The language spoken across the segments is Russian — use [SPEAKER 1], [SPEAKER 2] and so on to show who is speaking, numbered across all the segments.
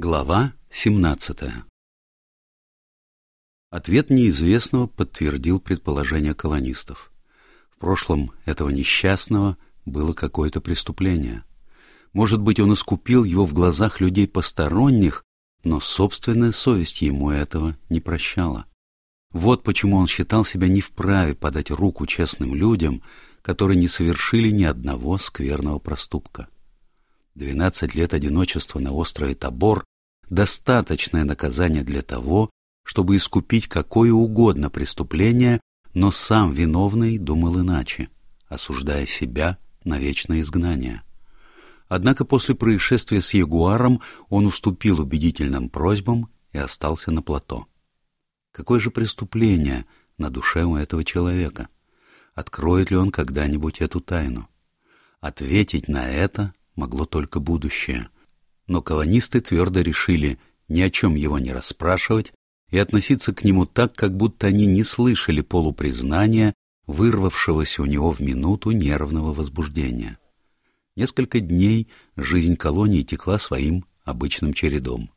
[SPEAKER 1] Глава 17 Ответ неизвестного подтвердил предположение колонистов. В прошлом этого несчастного было какое-то преступление. Может быть, он искупил его в глазах людей посторонних, но собственная совесть ему этого не прощала. Вот почему он считал себя не вправе подать руку честным людям, которые не совершили ни одного скверного проступка. Двенадцать лет одиночества на острове Тобор — достаточное наказание для того, чтобы искупить какое угодно преступление, но сам виновный думал иначе, осуждая себя на вечное изгнание. Однако после происшествия с Ягуаром он уступил убедительным просьбам и остался на плато. Какое же преступление на душе у этого человека? Откроет ли он когда-нибудь эту тайну? Ответить на это могло только будущее. Но колонисты твердо решили ни о чем его не расспрашивать и относиться к нему так, как будто они не слышали полупризнания, вырвавшегося у него в минуту нервного возбуждения. Несколько дней жизнь колонии текла своим обычным чередом.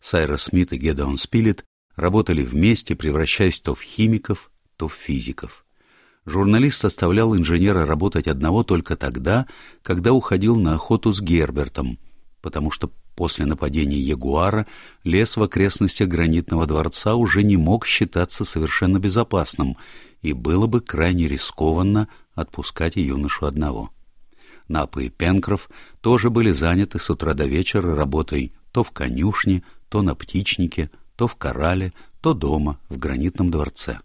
[SPEAKER 1] Сайра Смит и Гедеон Спилет работали вместе, превращаясь то в химиков, то в физиков. Журналист оставлял инженера работать одного только тогда, когда уходил на охоту с Гербертом, потому что после нападения ягуара лес в окрестностях гранитного дворца уже не мог считаться совершенно безопасным, и было бы крайне рискованно отпускать юношу одного. Напы и Пенкроф тоже были заняты с утра до вечера работой то в конюшне, то на птичнике, то в корале, то дома, в гранитном дворце.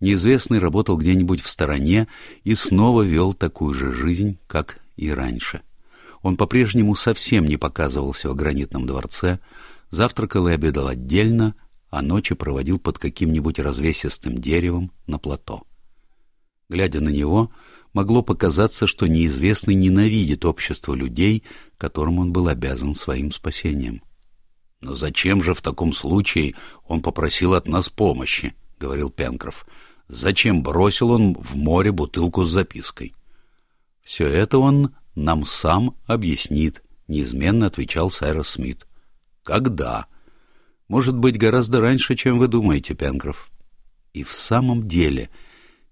[SPEAKER 1] Неизвестный работал где-нибудь в стороне и снова вел такую же жизнь, как и раньше. Он по-прежнему совсем не показывался в гранитном дворце, завтракал и обедал отдельно, а ночи проводил под каким-нибудь развесистым деревом на плато. Глядя на него, могло показаться, что неизвестный ненавидит общество людей, которым он был обязан своим спасением. «Но зачем же в таком случае он попросил от нас помощи?» — говорил Пенкроф. Зачем бросил он в море бутылку с запиской? — Все это он нам сам объяснит, — неизменно отвечал Сайрос Смит. — Когда? — Может быть, гораздо раньше, чем вы думаете, Пенкроф. И в самом деле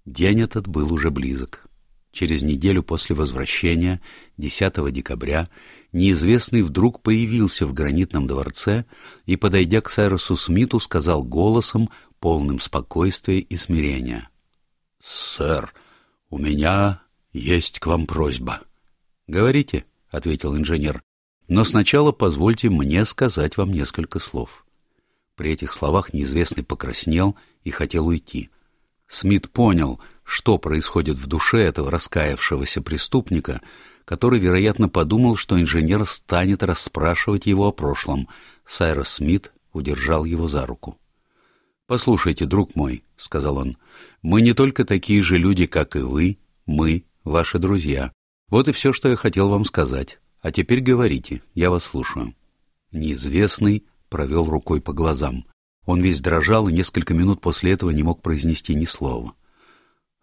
[SPEAKER 1] день этот был уже близок. Через неделю после возвращения, 10 декабря, неизвестный вдруг появился в гранитном дворце и, подойдя к Сайросу Смиту, сказал голосом, полным спокойствия и смирения. — Сэр, у меня есть к вам просьба. — Говорите, — ответил инженер, — но сначала позвольте мне сказать вам несколько слов. При этих словах неизвестный покраснел и хотел уйти. Смит понял, что происходит в душе этого раскаявшегося преступника, который, вероятно, подумал, что инженер станет расспрашивать его о прошлом. Сайрос Смит удержал его за руку. «Послушайте, друг мой», — сказал он, — «мы не только такие же люди, как и вы, мы, ваши друзья. Вот и все, что я хотел вам сказать. А теперь говорите, я вас слушаю». Неизвестный провел рукой по глазам. Он весь дрожал и несколько минут после этого не мог произнести ни слова.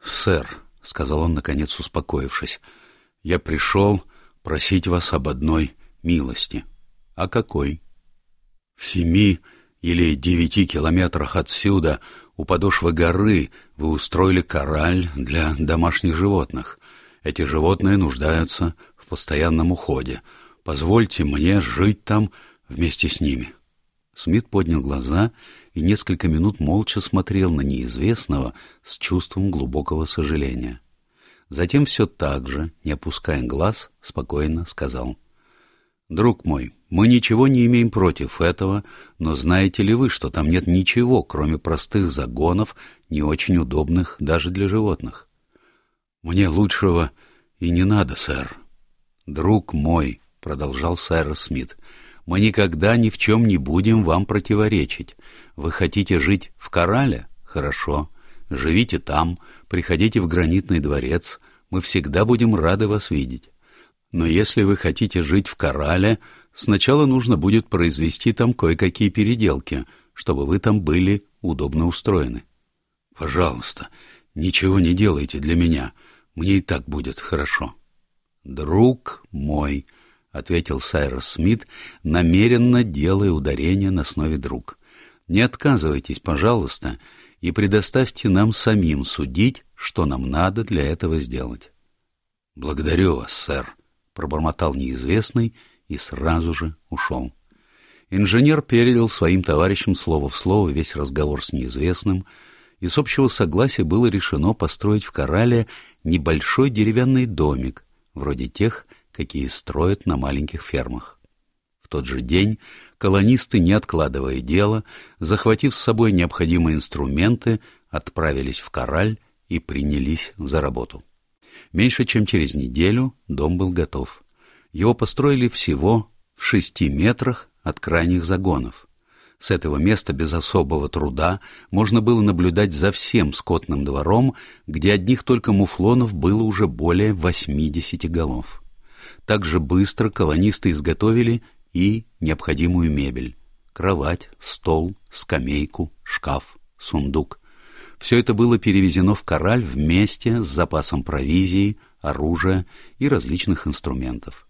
[SPEAKER 1] «Сэр», — сказал он, наконец успокоившись, — «я пришел просить вас об одной милости». «А какой?» «В семи или девяти километрах отсюда, у подошвы горы, вы устроили кораль для домашних животных. Эти животные нуждаются в постоянном уходе. Позвольте мне жить там вместе с ними». Смит поднял глаза и несколько минут молча смотрел на неизвестного с чувством глубокого сожаления. Затем все так же, не опуская глаз, спокойно сказал. «Друг мой, мы ничего не имеем против этого, но знаете ли вы, что там нет ничего, кроме простых загонов, не очень удобных даже для животных? Мне лучшего и не надо, сэр. Друг мой, — продолжал сэр Смит, — мы никогда ни в чем не будем вам противоречить. Вы хотите жить в Корале? Хорошо. Живите там, приходите в гранитный дворец, мы всегда будем рады вас видеть. Но если вы хотите жить в Корале, Сначала нужно будет произвести там кое-какие переделки, чтобы вы там были удобно устроены. Пожалуйста, ничего не делайте для меня. Мне и так будет хорошо. Друг мой, — ответил Сайрос Смит, намеренно делая ударение на основе друг. Не отказывайтесь, пожалуйста, и предоставьте нам самим судить, что нам надо для этого сделать. Благодарю вас, сэр, пробормотал неизвестный и сразу же ушел. Инженер передал своим товарищам слово в слово весь разговор с неизвестным, и с общего согласия было решено построить в Корале небольшой деревянный домик, вроде тех, какие строят на маленьких фермах. В тот же день колонисты, не откладывая дело, захватив с собой необходимые инструменты, отправились в Кораль и принялись за работу. Меньше чем через неделю дом был готов. Его построили всего в шести метрах от крайних загонов. С этого места без особого труда можно было наблюдать за всем скотным двором, где одних только муфлонов было уже более 80 голов. Так же быстро колонисты изготовили и необходимую мебель — кровать, стол, скамейку, шкаф, сундук. Все это было перевезено в Кораль вместе с запасом провизии, оружия и различных инструментов.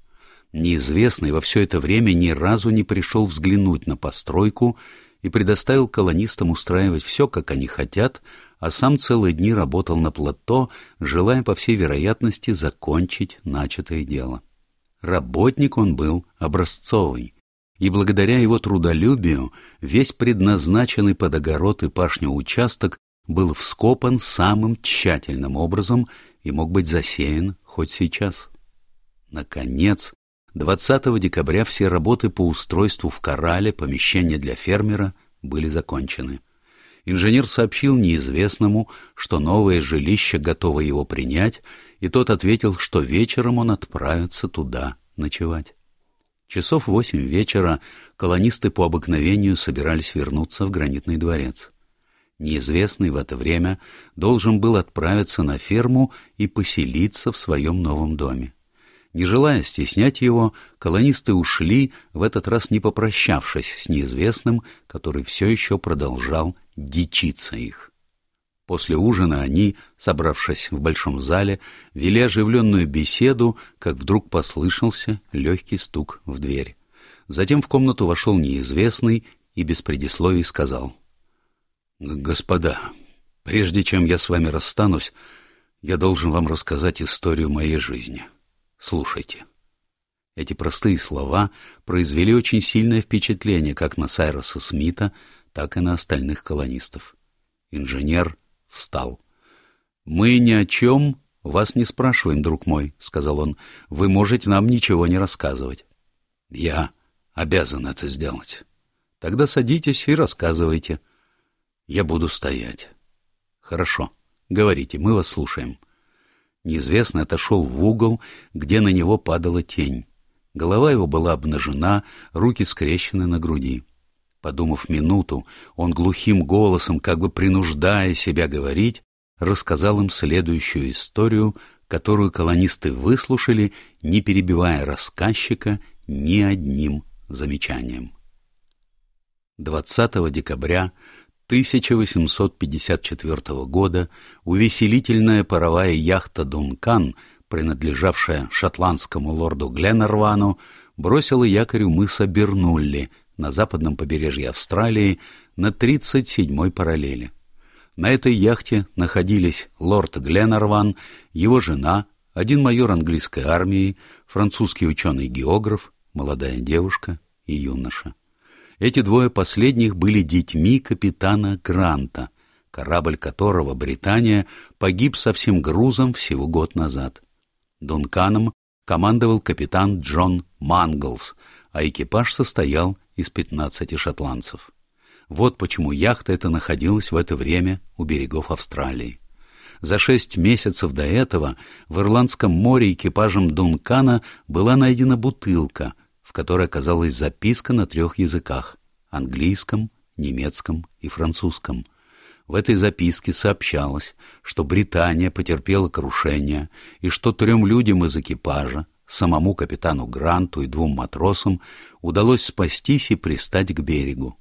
[SPEAKER 1] Неизвестный во все это время ни разу не пришел взглянуть на постройку и предоставил колонистам устраивать все, как они хотят, а сам целые дни работал на плато, желая, по всей вероятности, закончить начатое дело. Работник он был образцовый, и благодаря его трудолюбию весь предназначенный под огород и пашню участок был вскопан самым тщательным образом и мог быть засеян хоть сейчас. Наконец, 20 декабря все работы по устройству в Корале помещения для фермера были закончены. Инженер сообщил неизвестному, что новое жилище готово его принять, и тот ответил, что вечером он отправится туда ночевать. Часов восемь вечера колонисты по обыкновению собирались вернуться в гранитный дворец. Неизвестный в это время должен был отправиться на ферму и поселиться в своем новом доме. Не желая стеснять его, колонисты ушли, в этот раз не попрощавшись с неизвестным, который все еще продолжал дичиться их. После ужина они, собравшись в большом зале, вели оживленную беседу, как вдруг послышался легкий стук в дверь. Затем в комнату вошел неизвестный и без предисловий сказал. — Господа, прежде чем я с вами расстанусь, я должен вам рассказать историю моей жизни. — Слушайте. Эти простые слова произвели очень сильное впечатление как на Сайроса Смита, так и на остальных колонистов. Инженер встал. «Мы ни о чем вас не спрашиваем, друг мой», — сказал он. «Вы можете нам ничего не рассказывать». «Я обязан это сделать». «Тогда садитесь и рассказывайте». «Я буду стоять». «Хорошо. Говорите, мы вас слушаем». Неизвестный отошел в угол, где на него падала тень. Голова его была обнажена, руки скрещены на груди. Подумав минуту, он глухим голосом, как бы принуждая себя говорить, рассказал им следующую историю, которую колонисты выслушали, не перебивая рассказчика ни одним замечанием. 20 декабря 1854 года увеселительная паровая яхта «Дункан», принадлежавшая шотландскому лорду Гленнервану, бросила якорь у мыса Бернулли на западном побережье Австралии на 37-й параллели. На этой яхте находились лорд Гленнерван, его жена, один майор английской армии, французский ученый-географ, молодая девушка и юноша. Эти двое последних были детьми капитана Гранта, корабль которого Британия погиб со всем грузом всего год назад. Дунканом командовал капитан Джон Манглс, а экипаж состоял из пятнадцати шотландцев. Вот почему яхта эта находилась в это время у берегов Австралии. За шесть месяцев до этого в Ирландском море экипажем Дункана была найдена бутылка — в которой оказалась записка на трех языках — английском, немецком и французском. В этой записке сообщалось, что Британия потерпела крушение и что трем людям из экипажа, самому капитану Гранту и двум матросам удалось спастись и пристать к берегу.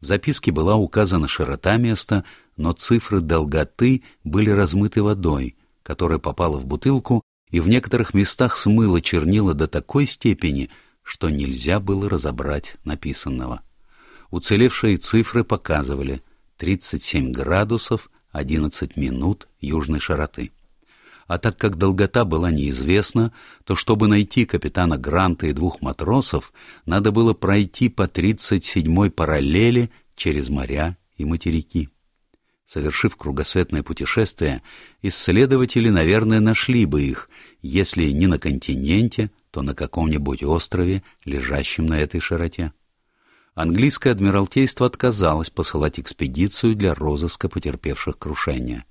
[SPEAKER 1] В записке была указана широта места, но цифры долготы были размыты водой, которая попала в бутылку и в некоторых местах смыла чернила до такой степени, что нельзя было разобрать написанного. Уцелевшие цифры показывали 37 градусов 11 минут южной широты. А так как долгота была неизвестна, то чтобы найти капитана Гранта и двух матросов, надо было пройти по 37-й параллели через моря и материки. Совершив кругосветное путешествие, исследователи, наверное, нашли бы их, если не на континенте, то на каком-нибудь острове, лежащем на этой широте. Английское адмиралтейство отказалось посылать экспедицию для розыска потерпевших крушения.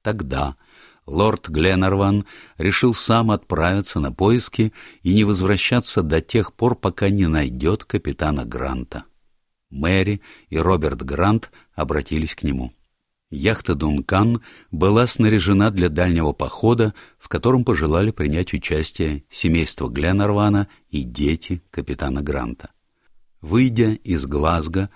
[SPEAKER 1] Тогда лорд Гленнерван решил сам отправиться на поиски и не возвращаться до тех пор, пока не найдет капитана Гранта. Мэри и Роберт Грант обратились к нему. Яхта «Дункан» была снаряжена для дальнего похода, в котором пожелали принять участие семейство Гленнервана и дети капитана Гранта. Выйдя из Глазго,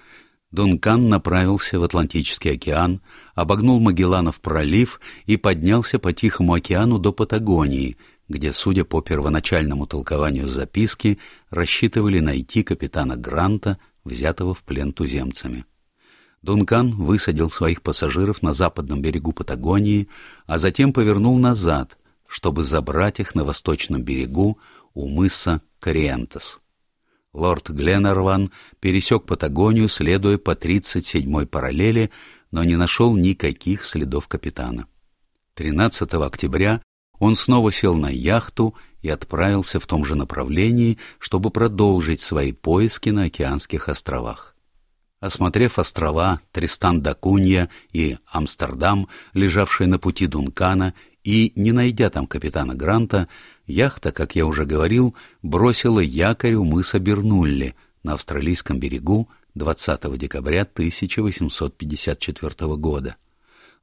[SPEAKER 1] Дункан направился в Атлантический океан, обогнул Магелланов пролив и поднялся по Тихому океану до Патагонии, где, судя по первоначальному толкованию записки, рассчитывали найти капитана Гранта, взятого в плен туземцами. Дункан высадил своих пассажиров на западном берегу Патагонии, а затем повернул назад, чтобы забрать их на восточном берегу у мыса Кориентес. Лорд Гленнерван пересек Патагонию, следуя по 37-й параллели, но не нашел никаких следов капитана. 13 октября он снова сел на яхту и отправился в том же направлении, чтобы продолжить свои поиски на океанских островах. Осмотрев острова Тристан-да-Кунья и Амстердам, лежавшие на пути Дункана, и, не найдя там капитана Гранта, яхта, как я уже говорил, бросила якорь у мыса Бернулли на австралийском берегу 20 декабря 1854 года.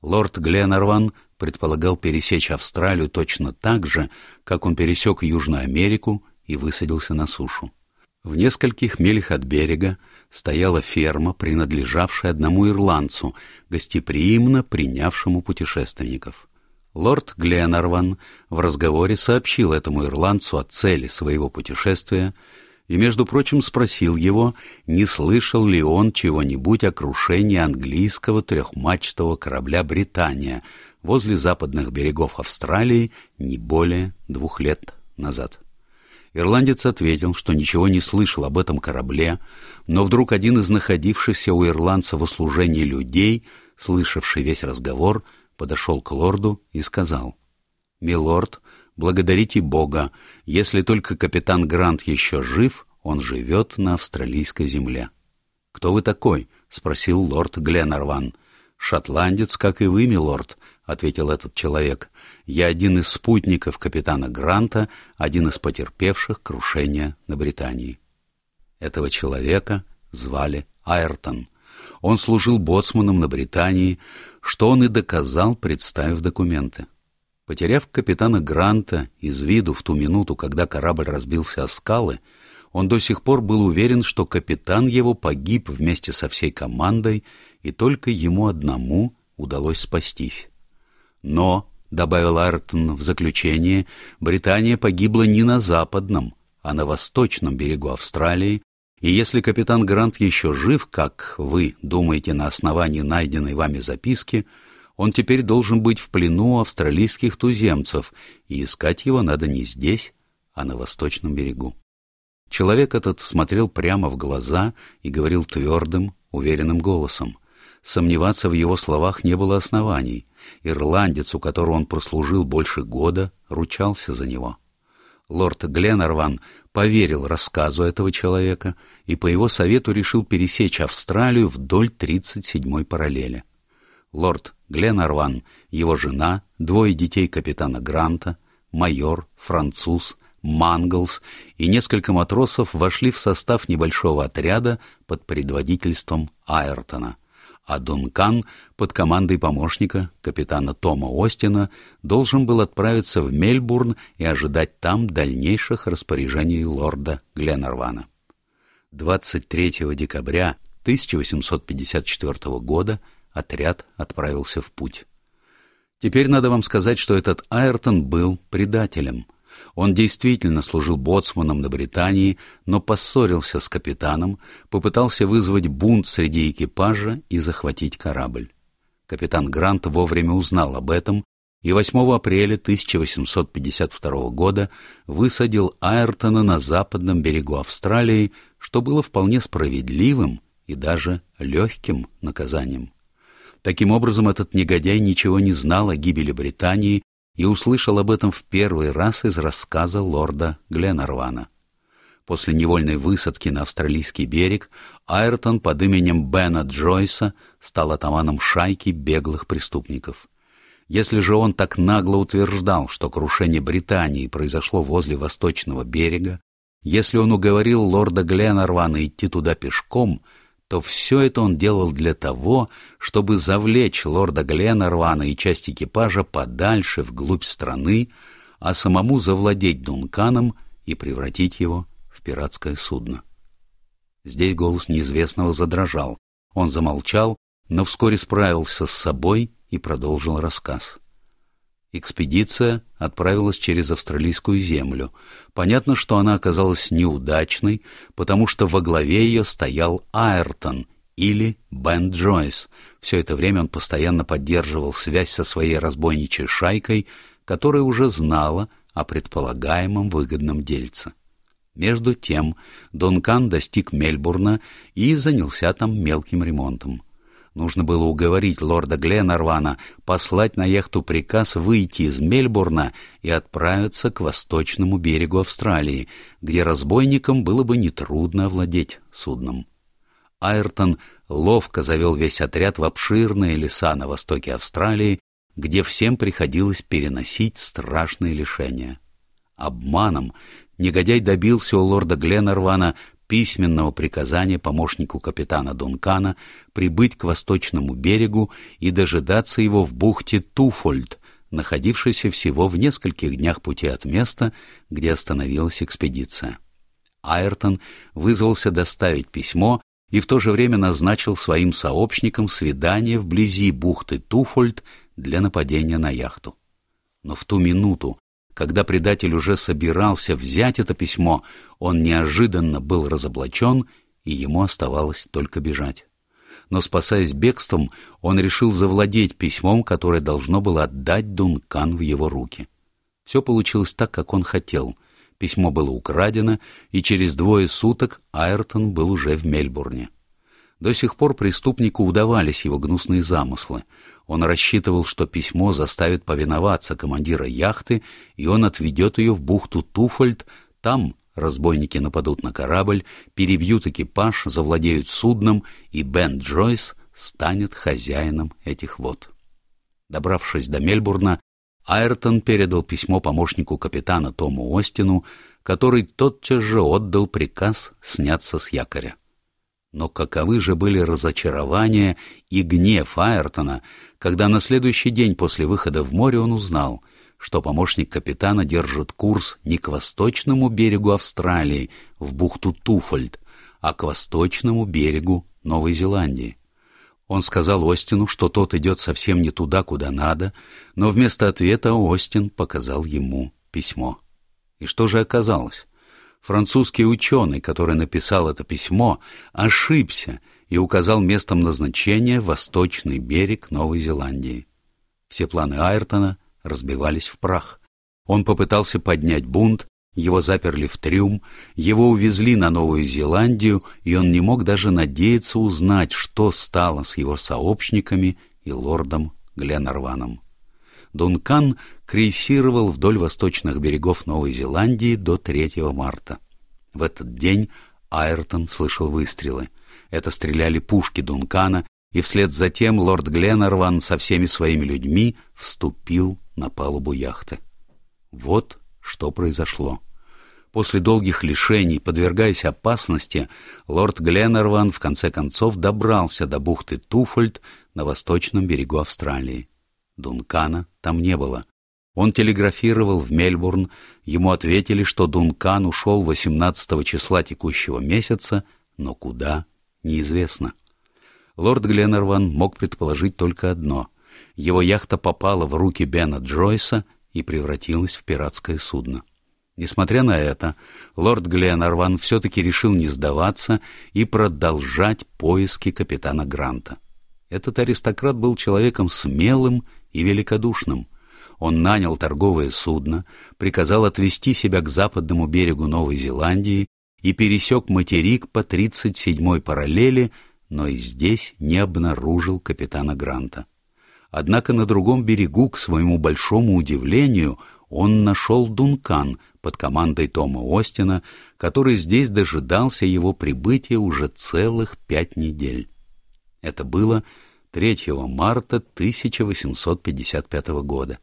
[SPEAKER 1] Лорд Гленнерван предполагал пересечь Австралию точно так же, как он пересек Южную Америку и высадился на сушу. В нескольких милях от берега стояла ферма, принадлежавшая одному ирландцу, гостеприимно принявшему путешественников. Лорд Гленарван в разговоре сообщил этому ирландцу о цели своего путешествия и, между прочим, спросил его, не слышал ли он чего-нибудь о крушении английского трехмачтового корабля «Британия» возле западных берегов Австралии не более двух лет назад. Ирландец ответил, что ничего не слышал об этом корабле, но вдруг один из находившихся у ирландца в услужении людей, слышавший весь разговор, подошел к лорду и сказал, «Милорд, благодарите Бога, если только капитан Грант еще жив, он живет на австралийской земле». «Кто вы такой?» — спросил лорд Гленарван. «Шотландец, как и вы, милорд», — ответил этот человек. Я один из спутников капитана Гранта, один из потерпевших крушение на Британии. Этого человека звали Айртон. Он служил боцманом на Британии, что он и доказал, представив документы. Потеряв капитана Гранта из виду в ту минуту, когда корабль разбился о скалы, он до сих пор был уверен, что капитан его погиб вместе со всей командой, и только ему одному удалось спастись. Но — добавил Айртон в заключение, — Британия погибла не на западном, а на восточном берегу Австралии, и если капитан Грант еще жив, как вы думаете на основании найденной вами записки, он теперь должен быть в плену австралийских туземцев, и искать его надо не здесь, а на восточном берегу. Человек этот смотрел прямо в глаза и говорил твердым, уверенным голосом. Сомневаться в его словах не было оснований. Ирландец, у которого он прослужил больше года, ручался за него. Лорд Гленарван поверил рассказу этого человека и по его совету решил пересечь Австралию вдоль 37-й параллели. Лорд Гленарван, его жена, двое детей капитана Гранта, майор, француз, Манглс и несколько матросов вошли в состав небольшого отряда под предводительством Айртона — а Дункан под командой помощника, капитана Тома Остина, должен был отправиться в Мельбурн и ожидать там дальнейших распоряжений лорда Гленарвана. 23 декабря 1854 года отряд отправился в путь. Теперь надо вам сказать, что этот Айртон был предателем. Он действительно служил боцманом на Британии, но поссорился с капитаном, попытался вызвать бунт среди экипажа и захватить корабль. Капитан Грант вовремя узнал об этом и 8 апреля 1852 года высадил Айртона на западном берегу Австралии, что было вполне справедливым и даже легким наказанием. Таким образом, этот негодяй ничего не знал о гибели Британии и услышал об этом в первый раз из рассказа лорда Гленарвана. После невольной высадки на австралийский берег Айртон под именем Бена Джойса стал атаманом шайки беглых преступников. Если же он так нагло утверждал, что крушение Британии произошло возле восточного берега, если он уговорил лорда Гленарвана идти туда пешком — то все это он делал для того, чтобы завлечь лорда Гленарвана и часть экипажа подальше вглубь страны, а самому завладеть Дунканом и превратить его в пиратское судно. Здесь голос неизвестного задрожал. Он замолчал, но вскоре справился с собой и продолжил рассказ. Экспедиция отправилась через австралийскую землю. Понятно, что она оказалась неудачной, потому что во главе ее стоял Айртон или Бен Джойс. Все это время он постоянно поддерживал связь со своей разбойничей шайкой, которая уже знала о предполагаемом выгодном дельце. Между тем Дункан достиг Мельбурна и занялся там мелким ремонтом. Нужно было уговорить лорда Гленарвана послать на яхту приказ выйти из Мельбурна и отправиться к восточному берегу Австралии, где разбойникам было бы нетрудно овладеть судном. Айртон ловко завел весь отряд в обширные леса на востоке Австралии, где всем приходилось переносить страшные лишения. Обманом негодяй добился у лорда Гленарвана письменного приказания помощнику капитана Дункана прибыть к восточному берегу и дожидаться его в бухте Туфольд, находившейся всего в нескольких днях пути от места, где остановилась экспедиция. Айртон вызвался доставить письмо и в то же время назначил своим сообщникам свидание вблизи бухты Туфольд для нападения на яхту. Но в ту минуту, когда предатель уже собирался взять это письмо, он неожиданно был разоблачен, и ему оставалось только бежать. Но, спасаясь бегством, он решил завладеть письмом, которое должно было отдать Дункан в его руки. Все получилось так, как он хотел. Письмо было украдено, и через двое суток Айртон был уже в Мельбурне. До сих пор преступнику удавались его гнусные замыслы. Он рассчитывал, что письмо заставит повиноваться командира яхты, и он отведет ее в бухту Туфольд. Там разбойники нападут на корабль, перебьют экипаж, завладеют судном, и Бен Джойс станет хозяином этих вод. Добравшись до Мельбурна, Айртон передал письмо помощнику капитана Тому Остину, который тотчас же отдал приказ сняться с якоря. Но каковы же были разочарования и гнев Айртона, когда на следующий день после выхода в море он узнал, что помощник капитана держит курс не к восточному берегу Австралии, в бухту Туфольд, а к восточному берегу Новой Зеландии. Он сказал Остину, что тот идет совсем не туда, куда надо, но вместо ответа Остин показал ему письмо. И что же оказалось? Французский ученый, который написал это письмо, ошибся и указал местом назначения восточный берег Новой Зеландии. Все планы Айртона разбивались в прах. Он попытался поднять бунт, его заперли в трюм, его увезли на Новую Зеландию, и он не мог даже надеяться узнать, что стало с его сообщниками и лордом Гленарваном. Дункан крейсировал вдоль восточных берегов Новой Зеландии до 3 марта. В этот день Айртон слышал выстрелы. Это стреляли пушки Дункана, и вслед за тем лорд Гленарван со всеми своими людьми вступил на палубу яхты. Вот что произошло. После долгих лишений, подвергаясь опасности, лорд Гленарван в конце концов добрался до бухты Туфольд на восточном берегу Австралии. Дункана там не было. Он телеграфировал в Мельбурн, ему ответили, что Дункан ушел 18 числа текущего месяца, но куда — неизвестно. Лорд Гленнерван мог предположить только одно — его яхта попала в руки Бена Джойса и превратилась в пиратское судно. Несмотря на это, лорд Гленарван все-таки решил не сдаваться и продолжать поиски капитана Гранта. Этот аристократ был человеком смелым и великодушным. Он нанял торговое судно, приказал отвезти себя к западному берегу Новой Зеландии и пересек материк по 37-й параллели, но и здесь не обнаружил капитана Гранта. Однако на другом берегу, к своему большому удивлению, он нашел Дункан под командой Тома Остина, который здесь дожидался его прибытия уже целых пять недель. Это было 3 марта 1855 года.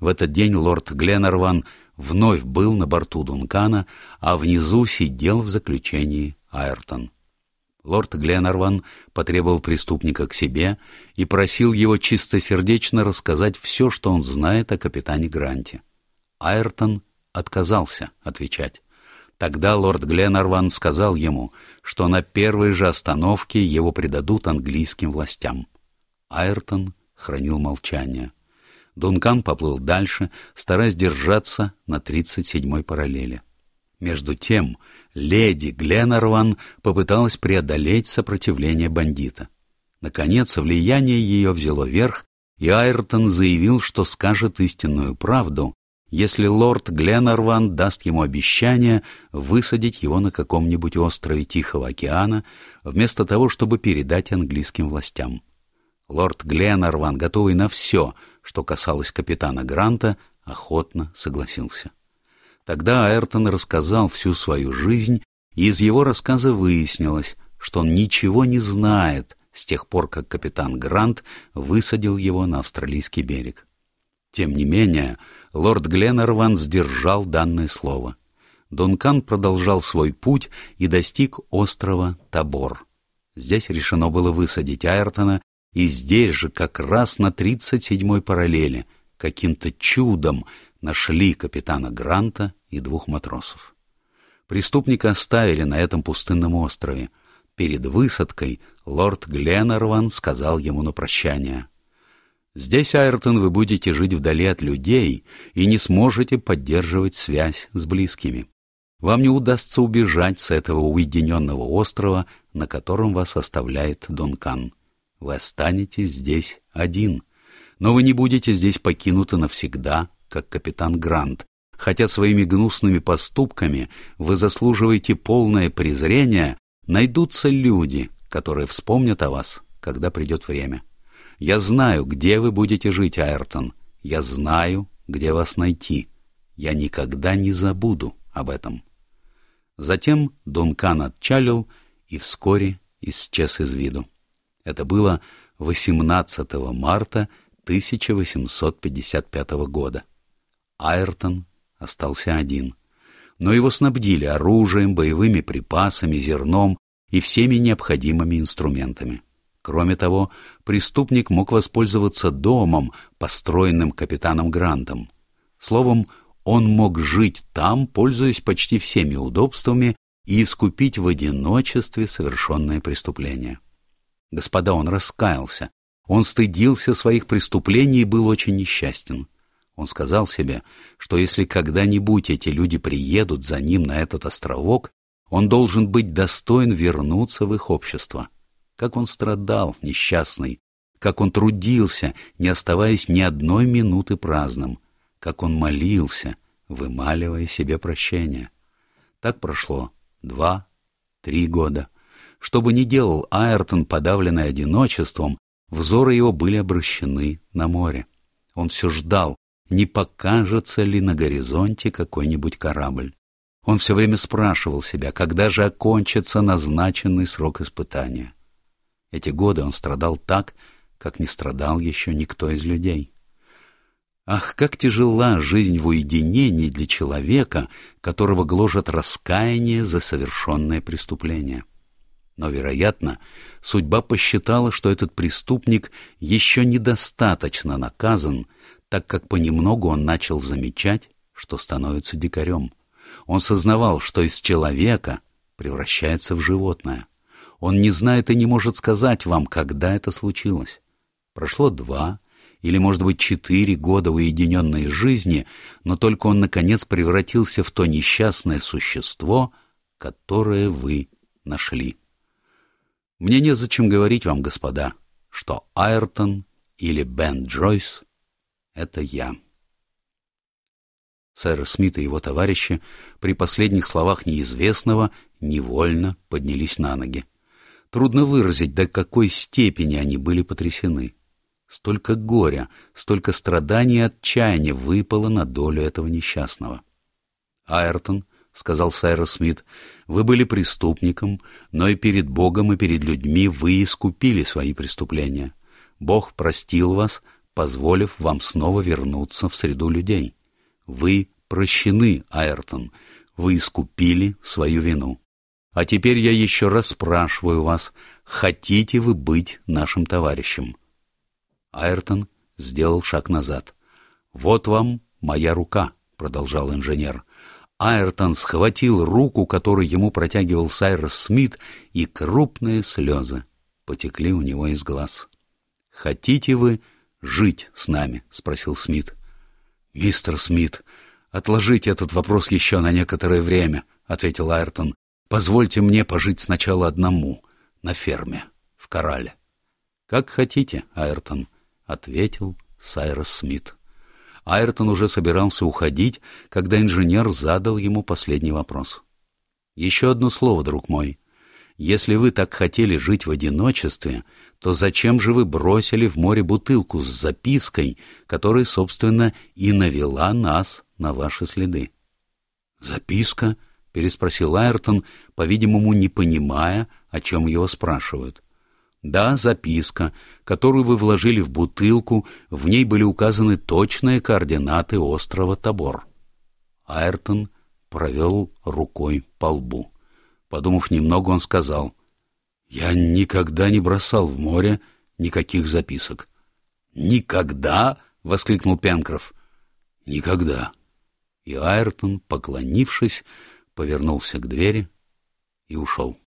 [SPEAKER 1] В этот день лорд Гленарван вновь был на борту Дункана, а внизу сидел в заключении Айртон. Лорд Гленарван потребовал преступника к себе и просил его чистосердечно рассказать все, что он знает о капитане Гранте. Айртон отказался отвечать. Тогда лорд Гленарван сказал ему, что на первой же остановке его предадут английским властям. Айртон хранил молчание. Дункан поплыл дальше, стараясь держаться на 37-й параллели. Между тем, леди Гленарван попыталась преодолеть сопротивление бандита. Наконец, влияние ее взяло верх, и Айртон заявил, что скажет истинную правду, если лорд Гленарван даст ему обещание высадить его на каком-нибудь острове Тихого океана, вместо того, чтобы передать английским властям. Лорд Гленарван, готовый на все, что касалось капитана Гранта, охотно согласился. Тогда Айртон рассказал всю свою жизнь, и из его рассказа выяснилось, что он ничего не знает с тех пор, как капитан Грант высадил его на австралийский берег. Тем не менее, лорд Гленнерван сдержал данное слово. Дункан продолжал свой путь и достиг острова Табор. Здесь решено было высадить Айртона и здесь же, как раз на 37-й параллели, каким-то чудом нашли капитана Гранта и двух матросов. Преступника оставили на этом пустынном острове. Перед высадкой лорд Гленнерван сказал ему на прощание. «Здесь, Айртон, вы будете жить вдали от людей и не сможете поддерживать связь с близкими. Вам не удастся убежать с этого уединенного острова, на котором вас оставляет Дункан. Вы останетесь здесь один. Но вы не будете здесь покинуты навсегда, как капитан Грант, хотя своими гнусными поступками вы заслуживаете полное презрение, найдутся люди, которые вспомнят о вас, когда придет время. Я знаю, где вы будете жить, Айртон. Я знаю, где вас найти. Я никогда не забуду об этом. Затем Дункан отчалил и вскоре исчез из виду. Это было 18 марта 1855 года. Айртон остался один. Но его снабдили оружием, боевыми припасами, зерном и всеми необходимыми инструментами. Кроме того, преступник мог воспользоваться домом, построенным капитаном Грантом. Словом, он мог жить там, пользуясь почти всеми удобствами, и искупить в одиночестве совершенное преступление. Господа, он раскаялся. Он стыдился своих преступлений и был очень несчастен. Он сказал себе, что если когда-нибудь эти люди приедут за ним на этот островок, он должен быть достоин вернуться в их общество. Как он страдал, несчастный, как он трудился, не оставаясь ни одной минуты праздным, как он молился, вымаливая себе прощение. Так прошло два, три года. Что бы ни делал Айртон, подавленный одиночеством, взоры его были обращены на море. Он все ждал, не покажется ли на горизонте какой-нибудь корабль. Он все время спрашивал себя, когда же окончится назначенный срок испытания. Эти годы он страдал так, как не страдал еще никто из людей. Ах, как тяжела жизнь в уединении для человека, которого гложет раскаяние за совершенное преступление. Но, вероятно, судьба посчитала, что этот преступник еще недостаточно наказан, так как понемногу он начал замечать, что становится дикарем. Он сознавал, что из человека превращается в животное. Он не знает и не может сказать вам, когда это случилось. Прошло два или, может быть, четыре года уединенной жизни, но только он, наконец, превратился в то несчастное существо, которое вы нашли. Мне незачем говорить вам, господа, что Айртон или Бен Джойс — это я. Сэр Смит и его товарищи при последних словах неизвестного невольно поднялись на ноги. Трудно выразить, до какой степени они были потрясены. Столько горя, столько страданий и отчаяния выпало на долю этого несчастного. Айртон, — сказал Сайрос Смит, — вы были преступником, но и перед Богом и перед людьми вы искупили свои преступления. Бог простил вас, позволив вам снова вернуться в среду людей. Вы прощены, Айртон, вы искупили свою вину. А теперь я еще раз спрашиваю вас, хотите вы быть нашим товарищем? Айртон сделал шаг назад. «Вот вам моя рука», — продолжал инженер. Айртон схватил руку, которую ему протягивал Сайрос Смит, и крупные слезы потекли у него из глаз. «Хотите вы жить с нами?» — спросил Смит. «Мистер Смит, отложите этот вопрос еще на некоторое время», — ответил Айртон. «Позвольте мне пожить сначала одному, на ферме, в Корале». «Как хотите, Айртон», — ответил Сайрос Смит. Айртон уже собирался уходить, когда инженер задал ему последний вопрос. «Еще одно слово, друг мой. Если вы так хотели жить в одиночестве, то зачем же вы бросили в море бутылку с запиской, которая, собственно, и навела нас на ваши следы? — Записка? — переспросил Айртон, по-видимому, не понимая, о чем его спрашивают. — Да, записка, которую вы вложили в бутылку, в ней были указаны точные координаты острова Табор. Айртон провел рукой по лбу. Подумав немного, он сказал, «Я никогда не бросал в море никаких записок». «Никогда?» — воскликнул Пенкроф. «Никогда». И Айртон, поклонившись, повернулся к двери и ушел.